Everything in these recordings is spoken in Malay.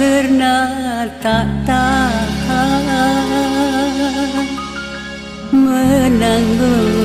Karena tak tahan Menanggung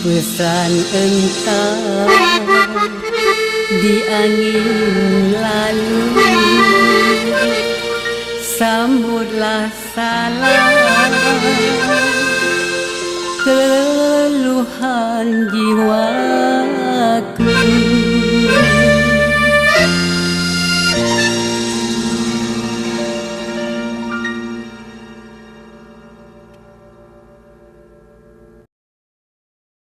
pesan engkau di angin lalu. Sambutlah salam keluhan jiwaku